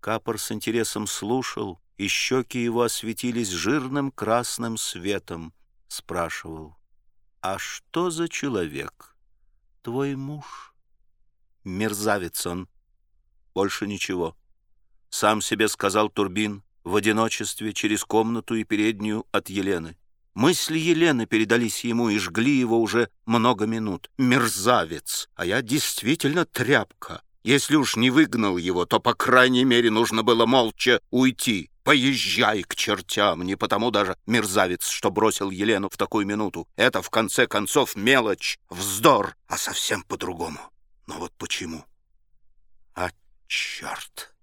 Капор с интересом слушал, и щеки его осветились жирным красным светом. Спрашивал, «А что за человек? Твой муж?» «Мерзавец он. Больше ничего». Сам себе сказал Турбин в одиночестве через комнату и переднюю от Елены. Мысли Елены передались ему и жгли его уже много минут. Мерзавец! А я действительно тряпка. Если уж не выгнал его, то, по крайней мере, нужно было молча уйти. Поезжай к чертям, не потому даже мерзавец, что бросил Елену в такую минуту. Это, в конце концов, мелочь, вздор, а совсем по-другому. Но вот почему? А черт!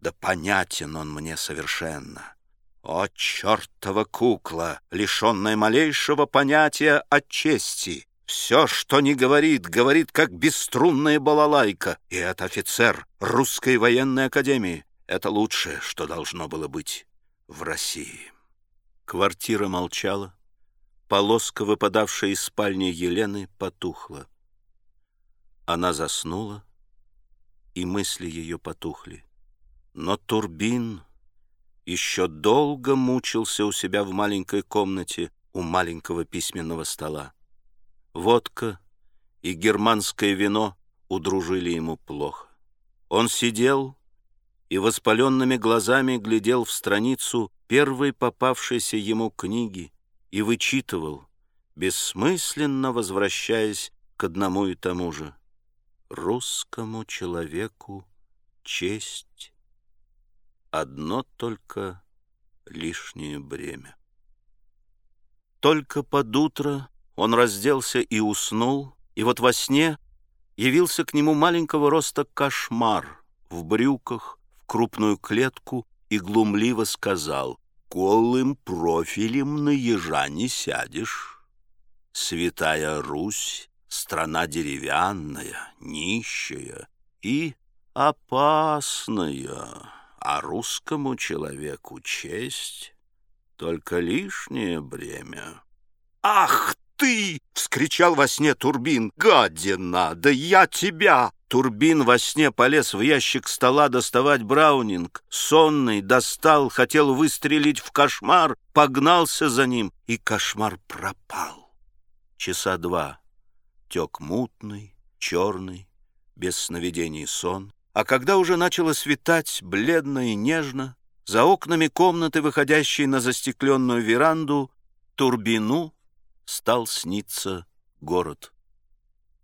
Да понятен он мне совершенно. О, чертова кукла, лишенная малейшего понятия о чести! Все, что не говорит, говорит, как бесструнная балалайка. И это офицер русской военной академии. Это лучшее, что должно было быть в России. Квартира молчала. Полоска, выпадавшая из спальни Елены, потухла. Она заснула, и мысли ее потухли. Но Турбин еще долго мучился у себя в маленькой комнате у маленького письменного стола. Водка и германское вино удружили ему плохо. Он сидел и воспаленными глазами глядел в страницу первой попавшейся ему книги и вычитывал, бессмысленно возвращаясь к одному и тому же. Русскому человеку честь одно только лишнее бремя. Только под утро он разделся и уснул, и вот во сне явился к нему маленького роста кошмар в брюках, в крупную клетку и глумливо сказал «Голым профилем на ежа не сядешь. Святая Русь — страна деревянная, нищая и опасная» а русскому человеку честь — только лишнее бремя. «Ах ты!» — вскричал во сне Турбин. «Гадина! Да я тебя!» Турбин во сне полез в ящик стола доставать браунинг. Сонный достал, хотел выстрелить в кошмар, погнался за ним, и кошмар пропал. Часа два тек мутный, черный, без сновидений сон. А когда уже начало светать бледно и нежно, за окнами комнаты, выходящей на застекленную веранду, Турбину стал сниться город.